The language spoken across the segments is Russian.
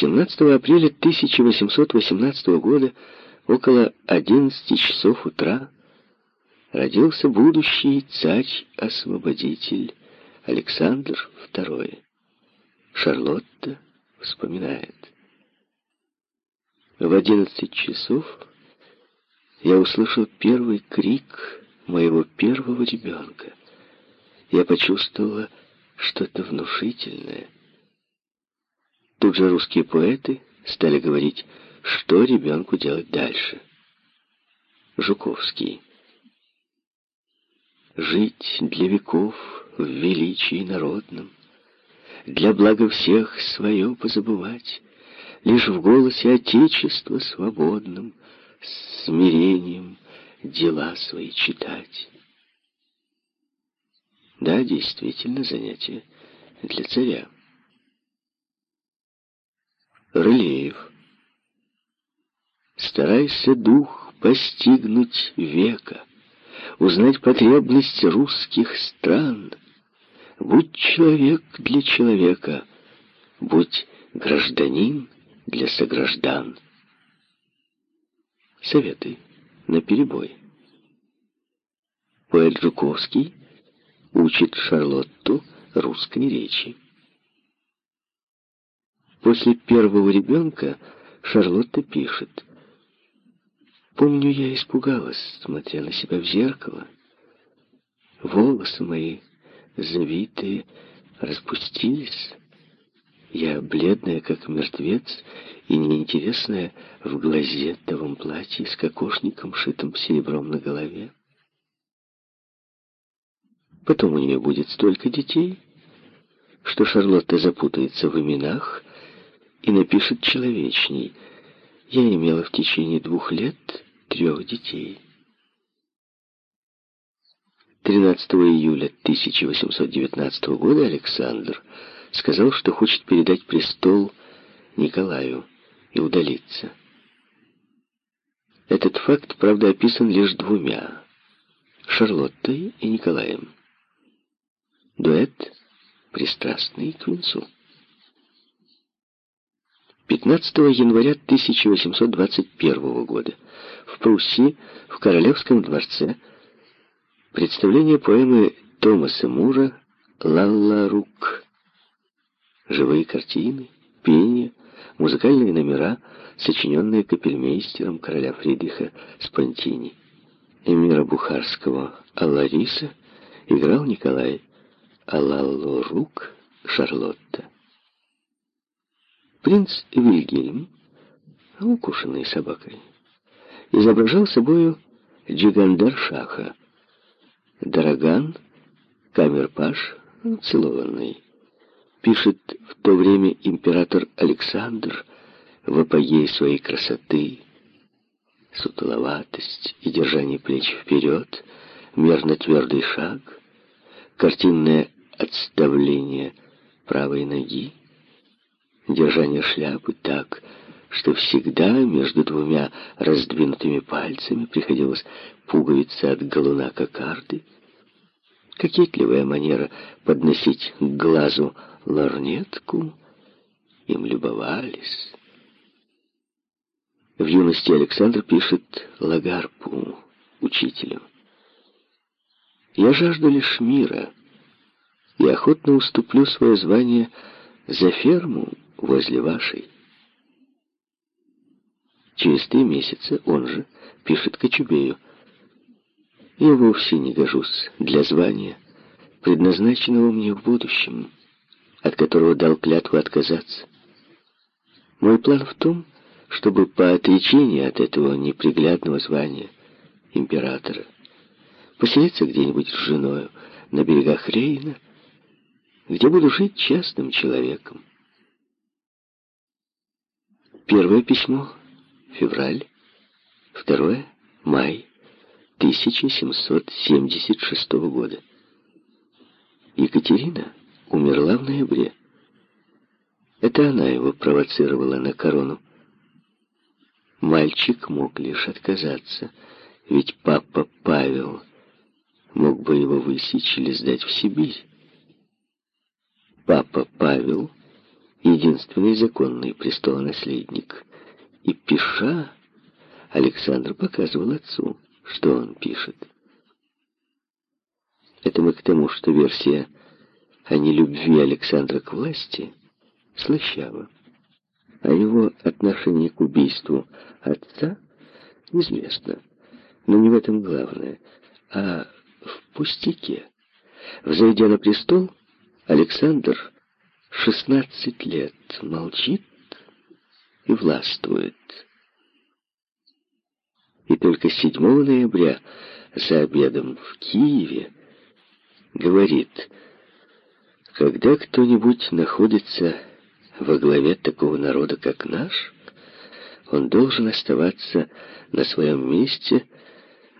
17 апреля 1818 года около 11 часов утра родился будущий царь-освободитель Александр II. Шарлотта вспоминает. В 11 часов я услышал первый крик моего первого ребенка. Я почувствовала что-то внушительное. Тут же русские поэты стали говорить, что ребенку делать дальше. Жуковский. Жить для веков в величии народном, Для блага всех свое позабывать, Лишь в голосе Отечества свободном, С смирением дела свои читать. Да, действительно, занятие для царя. Рылеев. Старайся, дух, постигнуть века, Узнать потребность русских стран. Будь человек для человека, Будь гражданин для сограждан. Советы на перебой. Поэт Жуковский учит Шарлотту русской речи. После первого ребенка Шарлотта пишет. «Помню, я испугалась, смотря на себя в зеркало. Волосы мои, завитые, распустились. Я бледная, как мертвец, и неинтересная в глазетовом платье с кокошником, шитым серебром на голове. Потом у нее будет столько детей, что Шарлотта запутается в именах и напишет человечней. Я имела в течение двух лет трех детей. 13 июля 1819 года Александр сказал, что хочет передать престол Николаю и удалиться. Этот факт, правда, описан лишь двумя — Шарлоттой и Николаем. Дуэт пристрастный к венцу. 15 января 1821 года в Пруссии, в Королевском дворце, представление поэмы Томаса Мура «Лалла Рук». Живые картины, пение, музыкальные номера, сочиненные капельмейстером короля Фридриха Спонтини. Эмира Бухарского «Аллариса» играл Николай Аллалло Рук Шарлотта. Принц Вильгельм, укушенный собакой, изображал собою Джигандар Шаха. Дараган, камерпаш, целованный. Пишет в то время император Александр в апогее своей красоты, сутуловатость и держание плеч вперед, мерно твердый шаг, картинное отставление правой ноги, держание шляпы так, что всегда между двумя раздвинутыми пальцами приходилось пуговица от галуна кокарды, кокетливая манера подносить к глазу лорнетку, им любовались. В юности Александр пишет Лагарпу, учителю. «Я жажду лишь мира» и охотно уступлю свое звание за ферму возле вашей. Через три месяца он же пишет Кочубею. Я вовсе не гожусь для звания, предназначенного мне в будущем, от которого дал клятву отказаться. Мой план в том, чтобы по отречении от этого неприглядного звания императора поселиться где-нибудь с женою на берегах Рейна, где буду жить частным человеком. Первое письмо — февраль, второе — май 1776 года. Екатерина умерла в ноябре. Это она его провоцировала на корону. Мальчик мог лишь отказаться, ведь папа Павел мог бы его высечь или сдать в Сибирь. Папа Павел единственный законный престолонаследник. И пиша, Александр показывал отцу, что он пишет. Это мы к тому, что версия о нелюбви Александра к власти слащава, а его отношение к убийству отца известно. Но не в этом главное, а в пустяке. Взойдя на престол, Александр 16 лет молчит и властвует. И только 7 ноября за обедом в Киеве говорит, когда кто-нибудь находится во главе такого народа, как наш, он должен оставаться на своем месте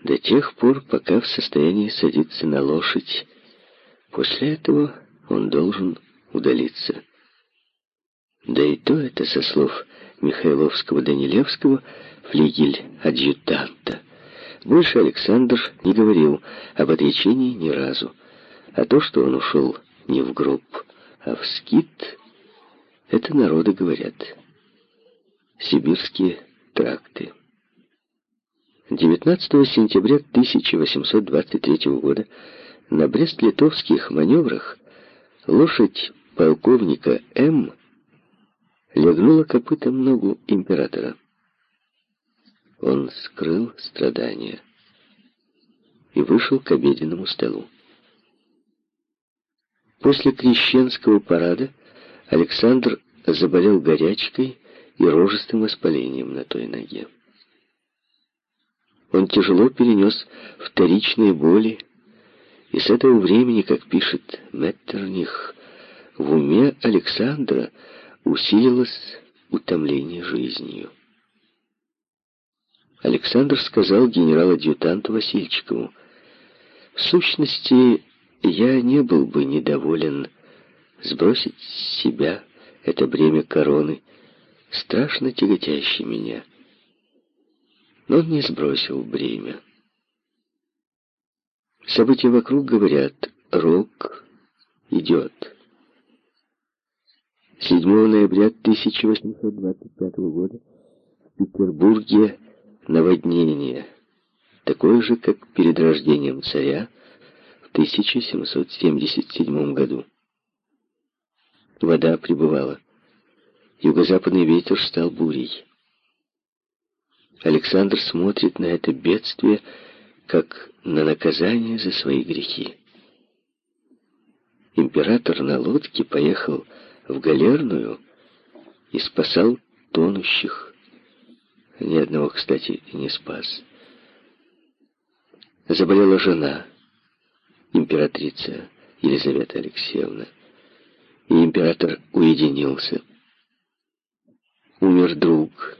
до тех пор, пока в состоянии садиться на лошадь. После этого он должен удалиться. Да и то это со слов Михайловского-Данилевского флигель адъютанта. Больше Александр не говорил об отречении ни разу. А то, что он ушел не в гроб, а в скит, это народы говорят. Сибирские тракты. 19 сентября 1823 года на Брест-Литовских маневрах лошадь полковника М. легнула копытом ногу императора. Он скрыл страдания и вышел к обеденному столу. После крещенского парада Александр заболел горячкой и рожистым воспалением на той ноге. Он тяжело перенес вторичные боли, и с этого времени, как пишет Меттерних, в уме Александра усилилось утомление жизнью. Александр сказал генерал-адъютанту Васильчикову, «В сущности, я не был бы недоволен сбросить с себя это бремя короны, страшно тяготящее меня. Но он не сбросил бремя. События вокруг говорят, рок идет. 7 ноября 1825 года в Петербурге наводнение, такое же, как перед рождением царя в 1777 году. Вода прибывала. Юго-западный ветер стал бурей. Александр смотрит на это бедствие, как на наказание за свои грехи. Император на лодке поехал в Галерную и спасал тонущих. Ни одного, кстати, не спас. Заболела жена, императрица Елизавета Алексеевна, и император уединился. Умер друг,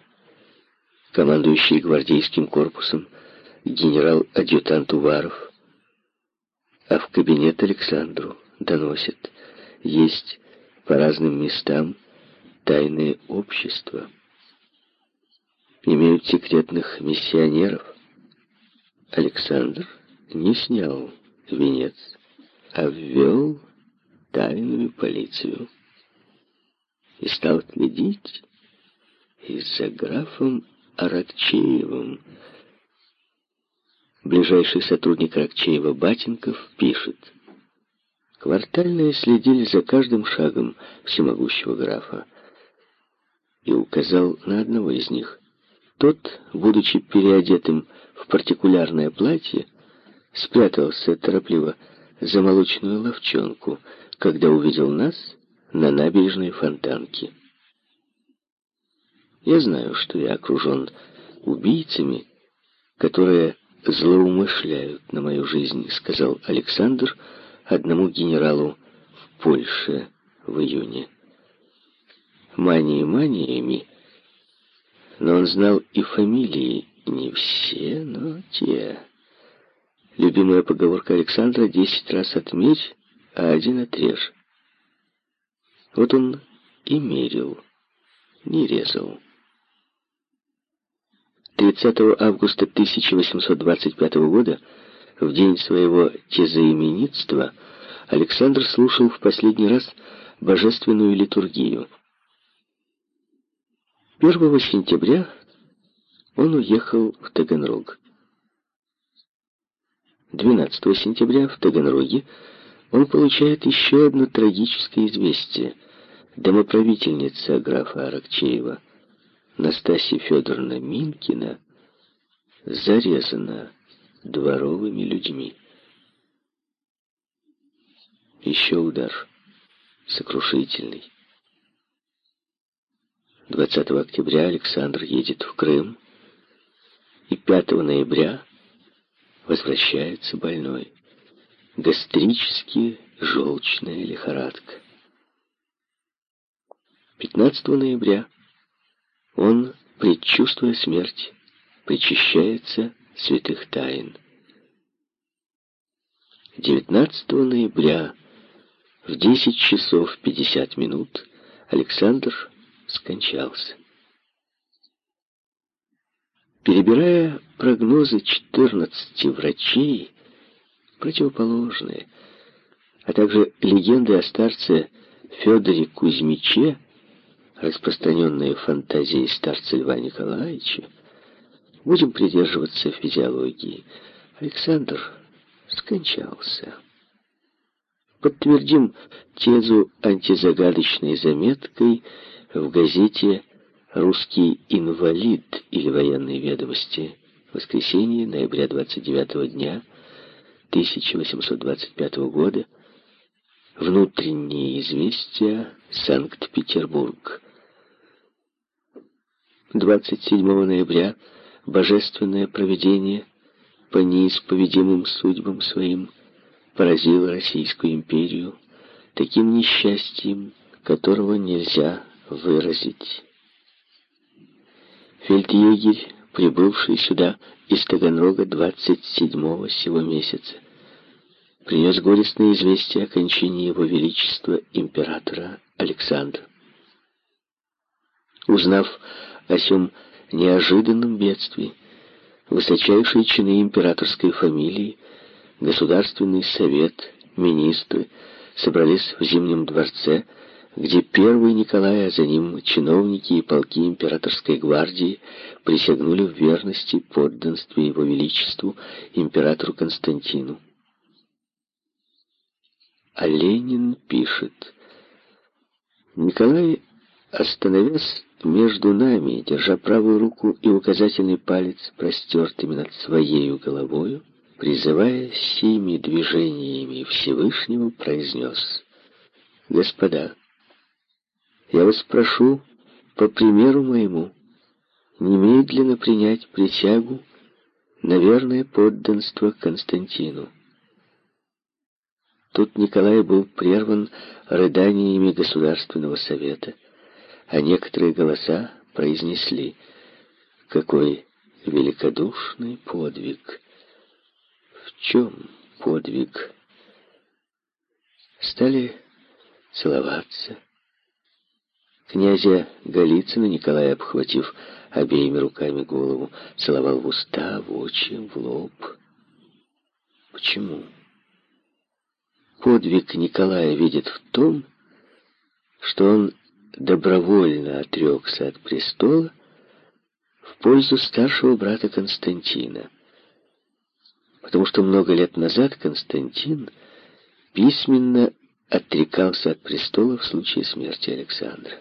командующий гвардейским корпусом, генерал-адъютант Уваров, а в кабинет Александру доносят, есть по разным местам тайные общества, имеют секретных миссионеров. Александр не снял венец, а ввел тайную полицию и стал следить и за графом Аракчеевым. Ближайший сотрудник Аракчеева Батенков пишет. Квартальные следили за каждым шагом всемогущего графа и указал на одного из них. Тот, будучи переодетым в партикулярное платье, спрятался торопливо за молочную ловчонку, когда увидел нас на набережной Фонтанки. Я знаю, что я окружен убийцами, которые злоумышляют на мою жизнь, сказал Александр одному генералу в Польше в июне. Мании маниями, но он знал и фамилии, не все, но те. Любимая поговорка Александра «десять раз отмерь, а один отрежь». Вот он и мерил, не резал. 30 августа 1825 года, в день своего тезаименитства, Александр слушал в последний раз божественную литургию. 1 сентября он уехал в Таганрог. 12 сентября в Таганроге он получает еще одно трагическое известие. Домоправительница графа Аракчеева, Настасья Федоровна Минкина, зарезана дворовыми людьми. Еще удар. Сокрушительный. 20 октября Александр едет в Крым, и 5 ноября возвращается больной. Гастрически желчная лихорадка. 15 ноября он, предчувствуя смерть, причащается святых тайн. 19 ноября в 10 часов 50 минут Александр скончался. Перебирая прогнозы 14 врачей, противоположные, а также легенды о старце Федоре Кузьмиче, распространенные фантазии старца Льва Николаевича, будем придерживаться физиологии. Александр скончался. Подтвердим тезу антизагадочной заметкой в газете «Русский инвалид» или «Военные ведомости». Воскресенье, ноября 29 дня 1825 года. Внутренние известия. Санкт-Петербург. 27 ноября божественное провидение по неисповедимым судьбам своим поразило Российскую империю таким несчастьем, которого нельзя выразить. Фельдъегерь, прибывший сюда из Таганрога 27-го сего месяца, принес горестное известие о кончине его величества императора Александра. Узнав о сем неожиданном бедствии, высочайшие чины императорской фамилии, Государственный совет, министры собрались в Зимнем дворце, где первый Николай, а за ним чиновники и полки императорской гвардии присягнули в верности подданстве его величеству императору Константину. А Ленин пишет, Николай, остановясь между нами, держа правую руку и указательный палец простертыми над своею головою, призывая сими движениями Всевышнего, произнес, «Господа, я вас прошу, по примеру моему, немедленно принять присягу на верное подданство Константину». Тут Николай был прерван рыданиями Государственного совета, а некоторые голоса произнесли «Какой великодушный подвиг!» В чем подвиг? Стали целоваться. Князя Голицына Николай, обхватив обеими руками голову, целовал в уста, в очи, в лоб. Почему? Подвиг Николая видит в том, что он добровольно отрекся от престола в пользу старшего брата Константина. Потому что много лет назад Константин письменно отрекался от престола в случае смерти Александра.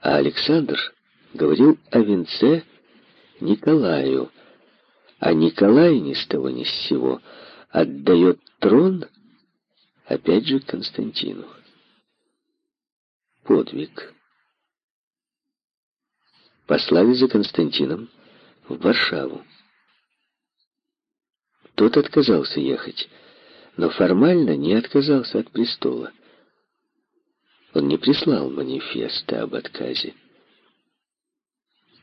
А Александр говорил о венце Николаю, а Николай ни с того ни с сего – отдает трон, опять же, Константину. Подвиг. Послали за Константином в Варшаву. Тот отказался ехать, но формально не отказался от престола. Он не прислал манифеста об отказе.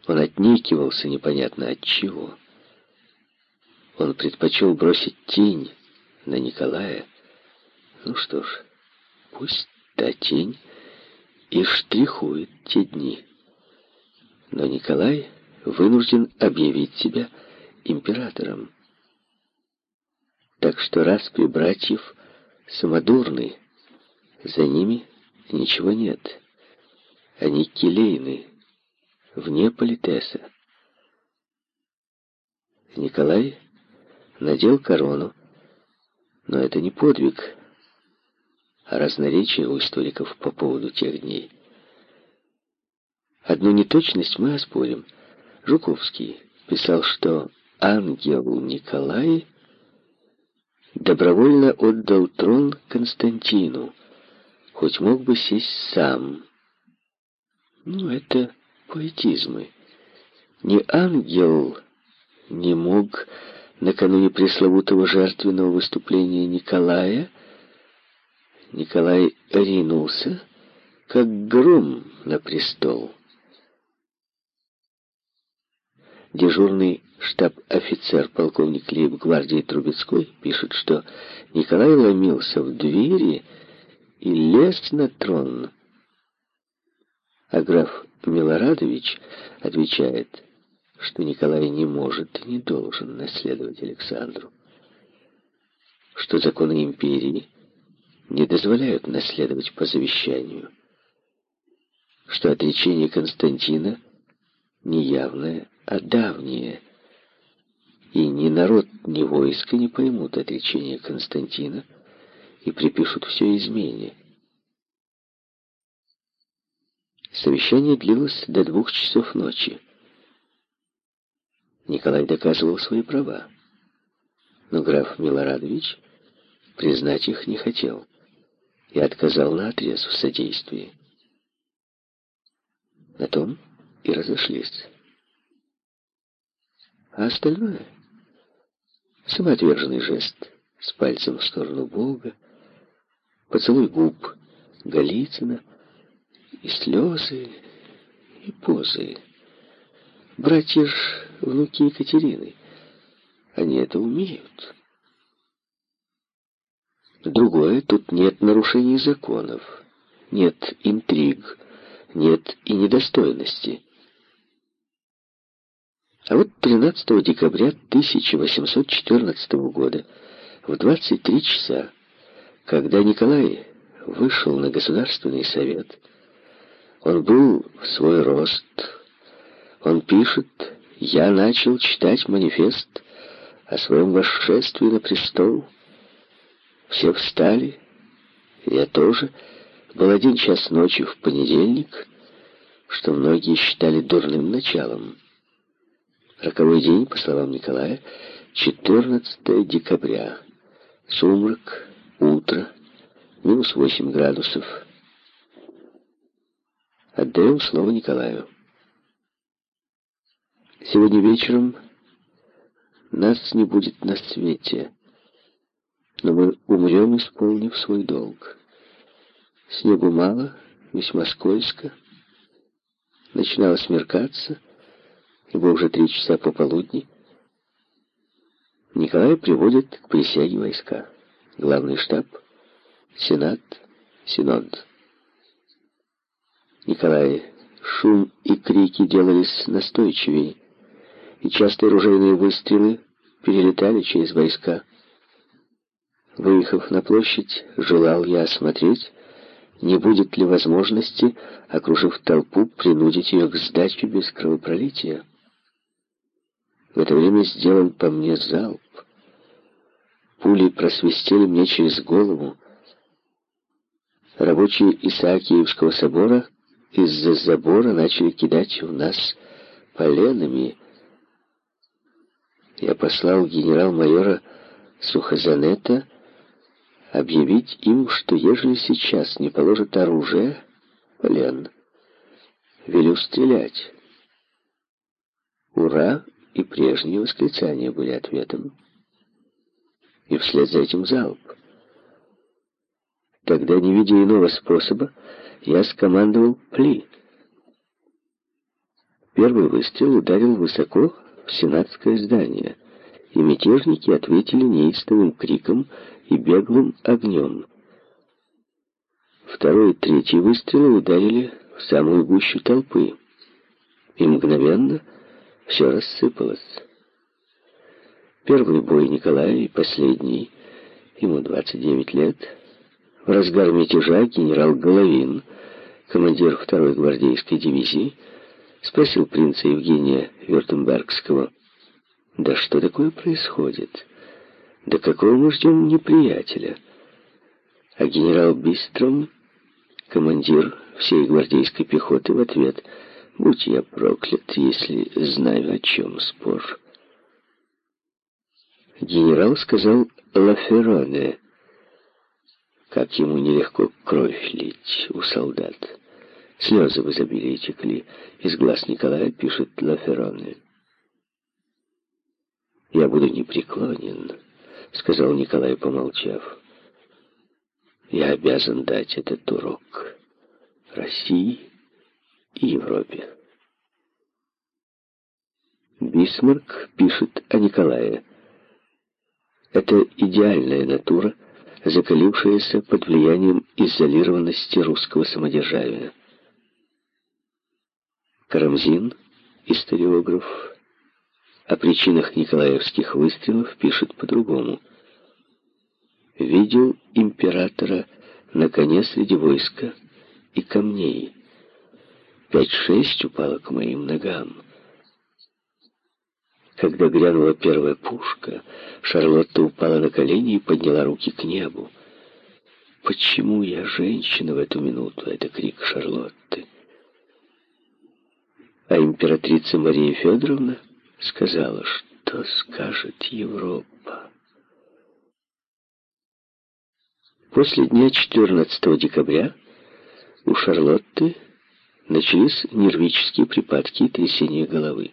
Он отнекивался непонятно от чего. Он предпочел бросить тень на Николая. Ну что ж, пусть та тень и штрихует те дни. Но Николай вынужден объявить себя императором. Так что распри братьев самодурны, за ними ничего нет. Они келейны, вне политеса. Николай надел корону, но это не подвиг, разноречие у историков по поводу тех дней. Одну неточность мы оспорим. Жуковский писал, что ангел Николай добровольно отдал трон Константину, хоть мог бы сесть сам. Ну, это поэтизмы. Не ангел не мог накануне пресловутого жертвенного выступления Николая. Николай ринулся, как гром на престол. Дежурный штаб-офицер, полковник лейб-гвардии Трубецкой, пишет, что Николай ломился в двери и лез на трон. А граф Милорадович отвечает, что Николай не может и не должен наследовать Александру, что законы империи не дозволяют наследовать по завещанию, что отречение Константина не явное, а давнее, и ни народ, ни войско не поймут отречение Константина и припишут все измене. Совещание длилось до двух часов ночи. Николай доказывал свои права, но граф Милорадович признать их не хотел и отказал на отрез в содействии. На том и разошлись. А остальное — самоотверженный жест с пальцем в сторону Бога, поцелуй губ Голицына — и слезы, и позы. Братья ж внуки Екатерины. Они это умеют. Другое, тут нет нарушений законов, нет интриг, нет и недостойности. А вот 13 декабря 1814 года в 23 часа, когда Николай вышел на Государственный совет, он был в свой рост. Он пишет, я начал читать манифест о своем восшествии на престол. Все встали, я тоже. Был один час ночи в понедельник, что многие считали дурным началом. Роковой день, по словам Николая, 14 декабря. Сумрак, утро, минус 8 градусов. Отдаем слово Николаю. Сегодня вечером нас не будет на свете, но мы умрем, исполнив свой долг. Снегу мало, весьма скользко. Начинало смеркаться, ибо уже три часа пополудни. Николай приводит к присяге войска. Главный штаб, сенат, синод. Николай, шум и крики делались настойчивее, и частые ружейные выстрелы перелетали через войска. Выехав на площадь, желал я осмотреть, не будет ли возможности, окружив толпу, принудить ее к сдаче без кровопролития. В это время сделан по мне залп. Пули просвистели мне через голову. Рабочие Исаакиевского собора из-за забора начали кидать в нас поленами. Я послал генерал-майора Сухозанета объявить им, что ежели сейчас не положат оружие, полен, велю стрелять. «Ура!» и прежние восклицания были ответом. И вслед за этим залп. Тогда, не видя иного способа, я скомандовал «Пли». Первый выстрел ударил высоко в сенатское здание, и мятежники ответили неистовым криком и беглым огнем. Второй и третий выстрелы ударили в самую гущу толпы, и мгновенно все рассыпалось. Первый бой Николая и последний, ему 29 лет, в разгар мятежа генерал Головин командир второй гвардейской дивизии, спросил принца Евгения Вертембергского, «Да что такое происходит? Да какого мы ждем неприятеля?» А генерал Бистром, командир всей гвардейской пехоты, в ответ, «Будь я проклят, если знаю, о чем спор». Генерал сказал «Лафероне», как ему нелегко кровь лить у солдат. Слезы в изобилии текли. Из глаз Николая пишет Лафероне. «Я буду непреклонен», — сказал Николай, помолчав. «Я обязан дать этот урок России и Европе». Бисмарк пишет о Николае. Это идеальная натура — закалившаяся под влиянием изолированности русского самодержавия. Карамзин, историограф, о причинах николаевских выстрелов пишет по-другому. «Видел императора на коне среди войска и камней. Пять-шесть упало к моим ногам. Когда грянула первая пушка, Шарлотта упала на колени и подняла руки к небу. «Почему я женщина в эту минуту?» — это крик Шарлотты. А императрица Мария Федоровна сказала, что скажет Европа. После дня 14 декабря у Шарлотты начались нервические припадки и трясение головы.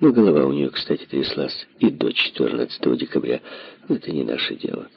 Но голова у нее, кстати, тряслась и до 14 декабря. Но это не наше дело.